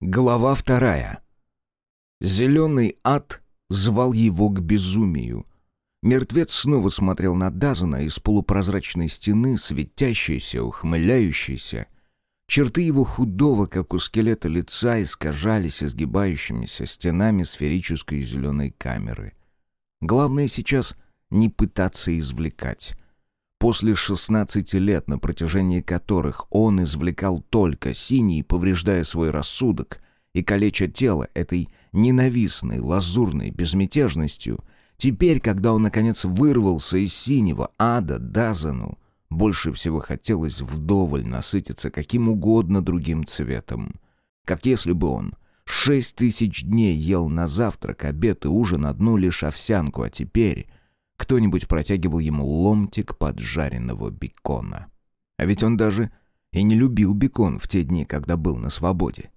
Глава вторая. Зеленый ад звал его к безумию. Мертвец снова смотрел на Дазана из полупрозрачной стены, светящейся, ухмыляющейся. Черты его худого, как у скелета лица, искажались изгибающимися стенами сферической зеленой камеры. Главное сейчас не пытаться извлекать. После 16 лет, на протяжении которых он извлекал только синий, повреждая свой рассудок и калеча тело этой ненавистной, лазурной безмятежностью, теперь, когда он, наконец, вырвался из синего ада Дазану, больше всего хотелось вдоволь насытиться каким угодно другим цветом. Как если бы он шесть тысяч дней ел на завтрак, обед и ужин одну лишь овсянку, а теперь кто-нибудь протягивал ему ломтик поджаренного бекона. А ведь он даже и не любил бекон в те дни, когда был на свободе.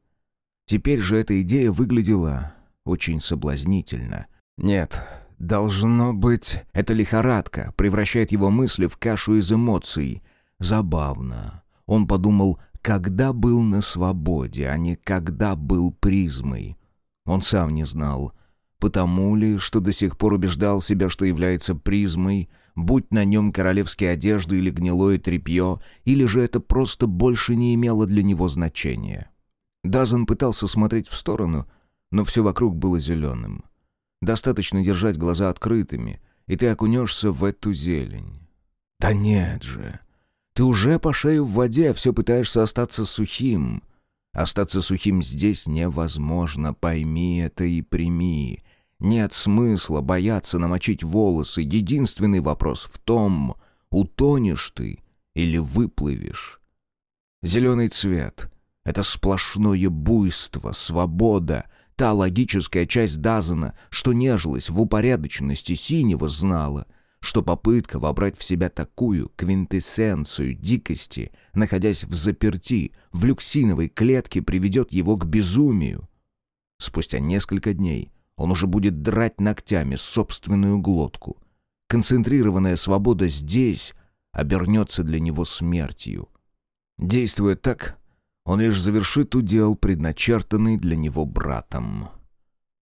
Теперь же эта идея выглядела очень соблазнительно. Нет, должно быть, эта лихорадка превращает его мысли в кашу из эмоций. Забавно. Он подумал, когда был на свободе, а не когда был призмой. Он сам не знал, Потому ли, что до сих пор убеждал себя, что является призмой, будь на нем королевские одежды или гнилое тряпье, или же это просто больше не имело для него значения. Дазан пытался смотреть в сторону, но все вокруг было зеленым. Достаточно держать глаза открытыми, и ты окунешься в эту зелень. Да нет же. Ты уже по шею в воде, а все пытаешься остаться сухим. Остаться сухим здесь невозможно, пойми это и прими. Нет смысла бояться намочить волосы. Единственный вопрос в том, утонешь ты или выплывешь. Зеленый цвет — это сплошное буйство, свобода, та логическая часть Дазана, что нежилась в упорядоченности синего, знала, что попытка вобрать в себя такую квинтэссенцию дикости, находясь в заперти, в люксиновой клетке, приведет его к безумию. Спустя несколько дней — он уже будет драть ногтями собственную глотку. Концентрированная свобода здесь обернется для него смертью. Действуя так, он лишь завершит удел, предначертанный для него братом.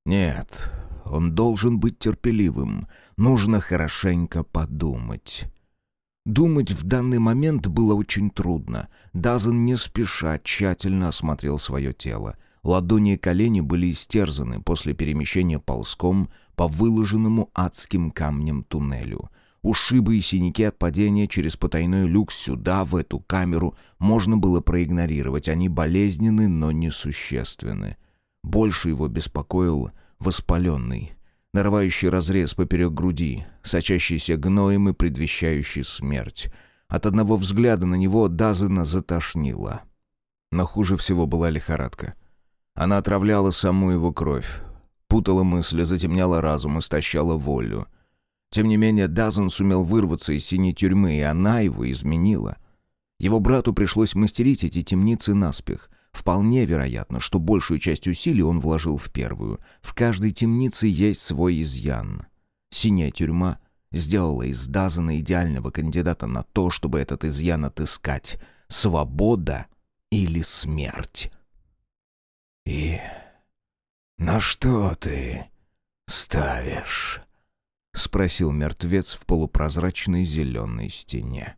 Нет, он должен быть терпеливым. Нужно хорошенько подумать. Думать в данный момент было очень трудно. Дазен не спеша тщательно осмотрел свое тело — Ладони и колени были истерзаны после перемещения ползком по выложенному адским камнем туннелю. Ушибы и синяки от падения через потайной люк сюда, в эту камеру, можно было проигнорировать. Они болезненны, но несущественны. Больше его беспокоил воспаленный, нарывающий разрез поперек груди, сочащийся гноем и предвещающий смерть. От одного взгляда на него Дазына затошнило. Но хуже всего была лихорадка. Она отравляла саму его кровь, путала мысли, затемняла разум, истощала волю. Тем не менее, Дазен сумел вырваться из синей тюрьмы, и она его изменила. Его брату пришлось мастерить эти темницы наспех. Вполне вероятно, что большую часть усилий он вложил в первую. В каждой темнице есть свой изъян. Синяя тюрьма сделала из Дазена идеального кандидата на то, чтобы этот изъян отыскать. Свобода или смерть. «И на что ты ставишь?» — спросил мертвец в полупрозрачной зеленой стене.